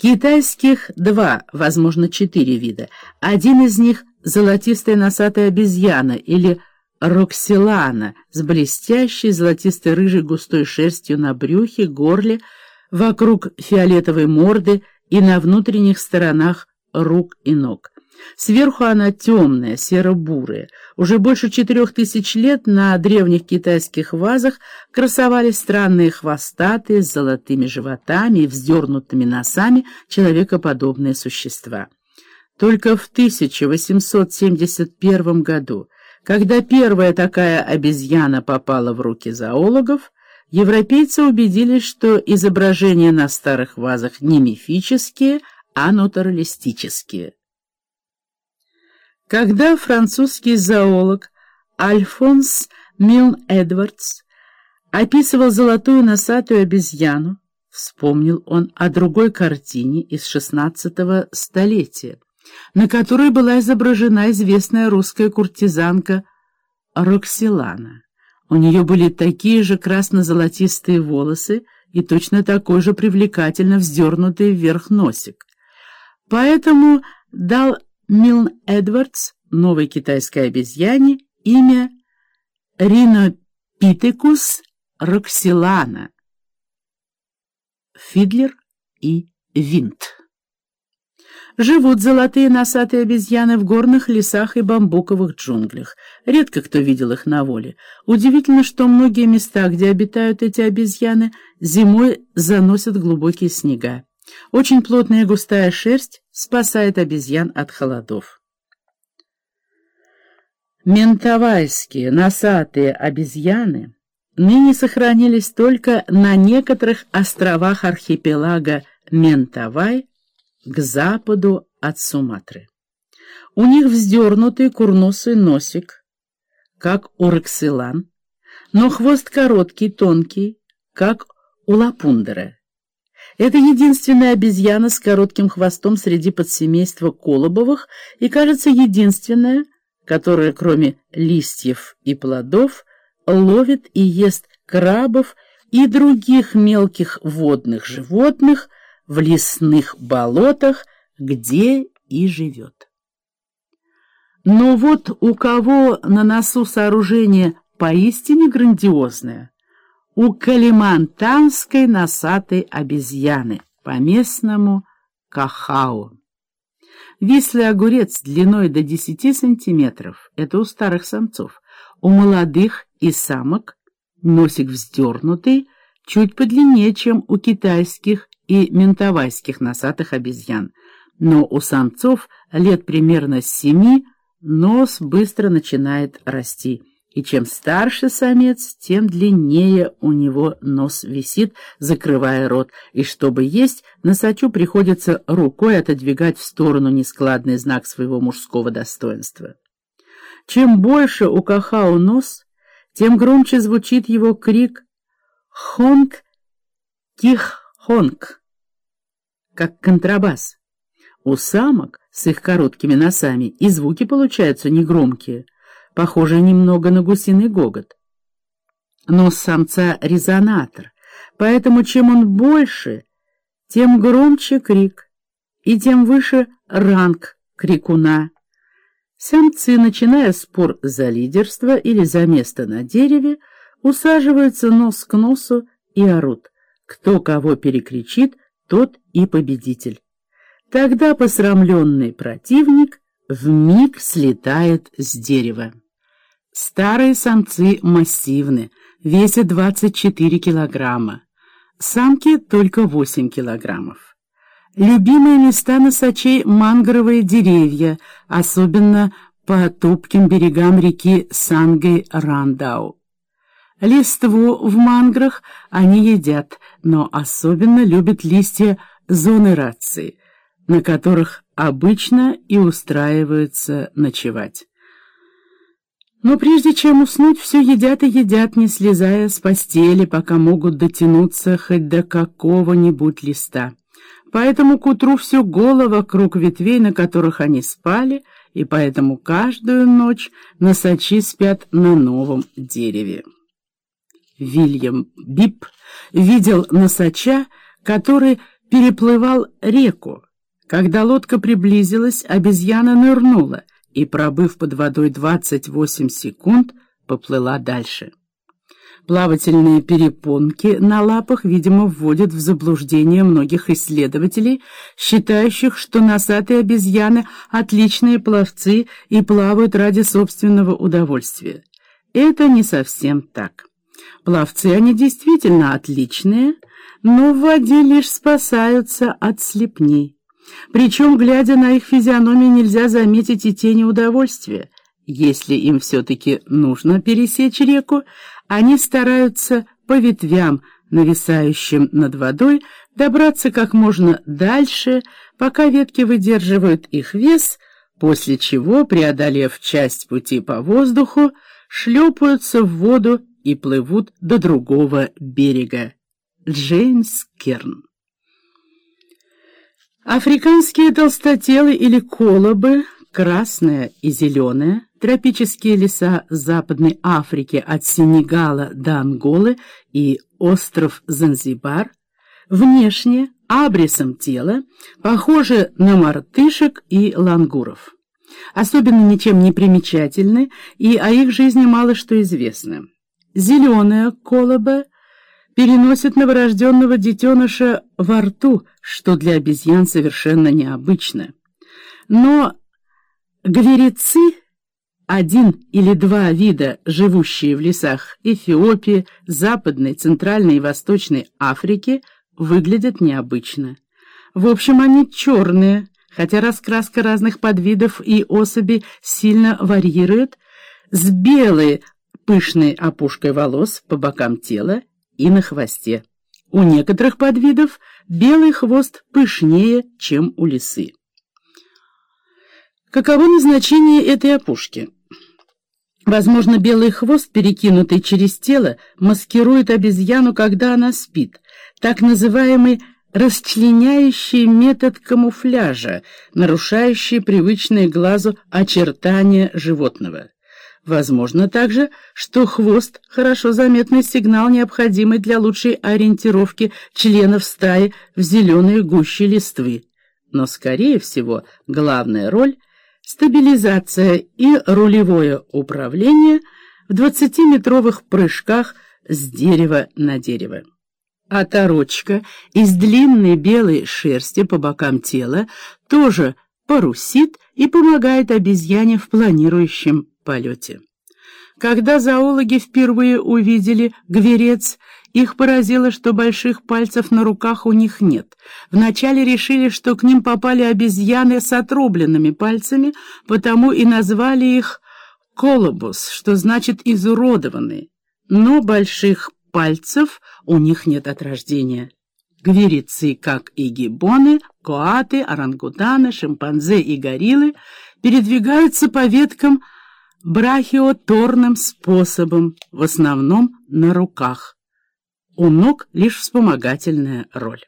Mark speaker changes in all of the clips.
Speaker 1: Китайских два, возможно, четыре вида. Один из них — золотистая носатая обезьяна или роксилана с блестящей золотистой рыжей густой шерстью на брюхе, горле, вокруг фиолетовой морды и на внутренних сторонах рук и ног. Сверху она темная, серо-бурая. Уже больше четырех тысяч лет на древних китайских вазах красовались странные хвостатые с золотыми животами и вздернутыми носами человекоподобные существа. Только в 1871 году, когда первая такая обезьяна попала в руки зоологов, европейцы убедились, что изображения на старых вазах не мифические, а натуралистические. Когда французский зоолог Альфонс Милн Эдвардс описывал золотую носатую обезьяну, вспомнил он о другой картине из XVI столетия, на которой была изображена известная русская куртизанка Роксилана. У нее были такие же красно-золотистые волосы и точно такой же привлекательно вздернутый вверх носик. Поэтому дал Милн Эдвардс, новой китайской обезьяне, имя Ринопитекус роксилана. Фидлер и Винт. Живут золотые носатые обезьяны в горных лесах и бамбуковых джунглях. Редко кто видел их на воле. Удивительно, что многие места, где обитают эти обезьяны, зимой заносят глубокие снега. Очень плотная густая шерсть спасает обезьян от холодов. Ментавайские носатые обезьяны ныне сохранились только на некоторых островах архипелага Ментавай к западу от Суматры. У них вздернутый курносый носик, как у рексилан, но хвост короткий, тонкий, как у лапундера. Это единственная обезьяна с коротким хвостом среди подсемейства колобовых и, кажется, единственная, которая, кроме листьев и плодов, ловит и ест крабов и других мелких водных животных в лесных болотах, где и живет. Но вот у кого на носу сооружение поистине грандиозное, у калимантанской носатой обезьяны, по-местному кахао. Вислый огурец длиной до 10 сантиметров — это у старых самцов. У молодых и самок носик вздернутый, чуть подлиннее, чем у китайских и ментавайских носатых обезьян. Но у самцов лет примерно с семи нос быстро начинает расти и чем старше самец, тем длиннее у него нос висит, закрывая рот, и чтобы есть, носачу приходится рукой отодвигать в сторону нескладный знак своего мужского достоинства. Чем больше у Кахао нос, тем громче звучит его крик «Хонг! Ких-хонг!» как контрабас. У самок с их короткими носами и звуки получаются негромкие — похожее немного на гусиный гогот. Нос самца — резонатор, поэтому чем он больше, тем громче крик, и тем выше ранг крикуна. Самцы, начиная спор за лидерство или за место на дереве, усаживаются нос к носу и орут. Кто кого перекричит, тот и победитель. Тогда посрамленный противник вмиг слетает с дерева. Старые самцы массивны, весят 24 килограмма. Самки только 8 килограммов. Любимые места носачей — мангровые деревья, особенно по топким берегам реки Сангой-Рандау. Листву в манграх они едят, но особенно любят листья зоны рации, на которых обычно и устраиваются ночевать. Но прежде чем уснуть, все едят и едят, не слезая с постели, пока могут дотянуться хоть до какого-нибудь листа. Поэтому к утру все голо вокруг ветвей, на которых они спали, и поэтому каждую ночь носачи спят на новом дереве. Вильям Бип видел носача, который переплывал реку. Когда лодка приблизилась, обезьяна нырнула и, пробыв под водой 28 секунд, поплыла дальше. Плавательные перепонки на лапах, видимо, вводят в заблуждение многих исследователей, считающих, что носатые обезьяны – отличные пловцы и плавают ради собственного удовольствия. Это не совсем так. Пловцы они действительно отличные, но в воде лишь спасаются от слепней. Причем, глядя на их физиономии, нельзя заметить и тени удовольствия. Если им все-таки нужно пересечь реку, они стараются по ветвям, нависающим над водой, добраться как можно дальше, пока ветки выдерживают их вес, после чего, преодолев часть пути по воздуху, шлепаются в воду и плывут до другого берега. Джеймс Керн Африканские толстотелы или колобы, красная и зеленая, тропические леса Западной Африки от Сенегала до Анголы и остров Занзибар, внешне, абрисом тела, похожи на мартышек и лангуров. Особенно ничем не примечательны, и о их жизни мало что известно. Зеленая колоба переносит новорожденного детеныша во рту, что для обезьян совершенно необычно. Но гверецы, один или два вида, живущие в лесах Эфиопии, Западной, Центральной и Восточной Африки, выглядят необычно. В общем, они черные, хотя раскраска разных подвидов и особей сильно варьирует, с белой пышной опушкой волос по бокам тела и на хвосте. У некоторых подвидов белый хвост пышнее, чем у лисы. Каково назначение этой опушки? Возможно, белый хвост, перекинутый через тело, маскирует обезьяну, когда она спит, так называемый расчленяющий метод камуфляжа, нарушающий привычные глазу очертания животного. Возможно также, что хвост — хорошо заметный сигнал, необходимый для лучшей ориентировки членов стаи в зеленые гущи листвы. Но, скорее всего, главная роль — стабилизация и рулевое управление в 20-метровых прыжках с дерева на дерево. А торочка из длинной белой шерсти по бокам тела тоже парусит и помогает обезьяне в планирующем полете. Когда зоологи впервые увидели гверец, их поразило, что больших пальцев на руках у них нет. Вначале решили, что к ним попали обезьяны с отрубленными пальцами, потому и назвали их колобус, что значит «изуродованные». Но больших пальцев у них нет от рождения. Гверицы, как и гибоны, коаты, орангутаны, шимпанзе и гориллы, передвигаются по веткам брахиоторным способом, в основном на руках. У ног лишь вспомогательная роль.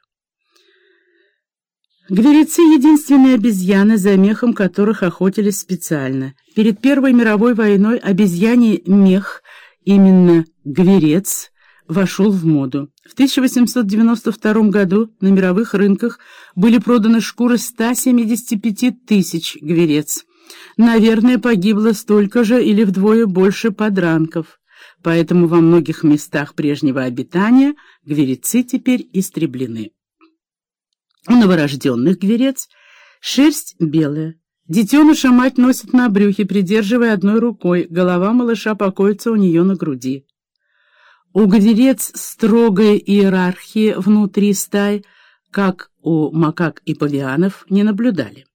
Speaker 1: Гверицы — единственные обезьяны, за мехом которых охотились специально. Перед Первой мировой войной обезьяний мех, именно гверец, вошел в моду. В 1892 году на мировых рынках были проданы шкуры 175 тысяч гверец. Наверное, погибло столько же или вдвое больше подранков. Поэтому во многих местах прежнего обитания гверецы теперь истреблены. У новорожденных гверец шерсть белая. Детеныша мать носит на брюхе, придерживая одной рукой, голова малыша покоится у нее на груди. У гверец строгая иерархия внутри стаи, как у макак и павианов, не наблюдали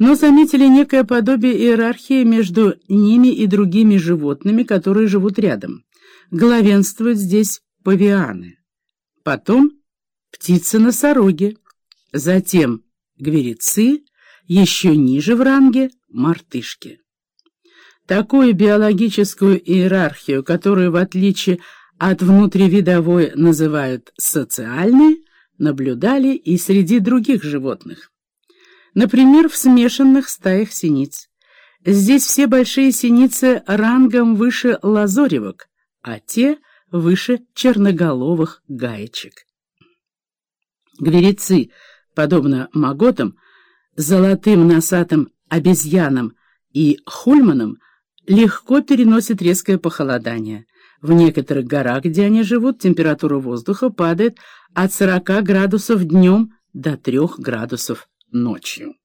Speaker 1: но заметили некое подобие иерархии между ними и другими животными, которые живут рядом. Главенствуют здесь павианы. Потом птицы-носороги, затем гверицы, еще ниже в ранге мартышки. Такую биологическую иерархию, которую, в отличие от внутривидовой, называют социальной, наблюдали и среди других животных. Например, в смешанных стаях синиц. Здесь все большие синицы рангом выше лазоревок, а те выше черноголовых гаечек. Гверецы, подобно маготам, золотым носатым обезьянам и хульманам, легко переносят резкое похолодание. В некоторых горах, где они живут, температура воздуха падает от 40 градусов днем до 3 градусов ночью.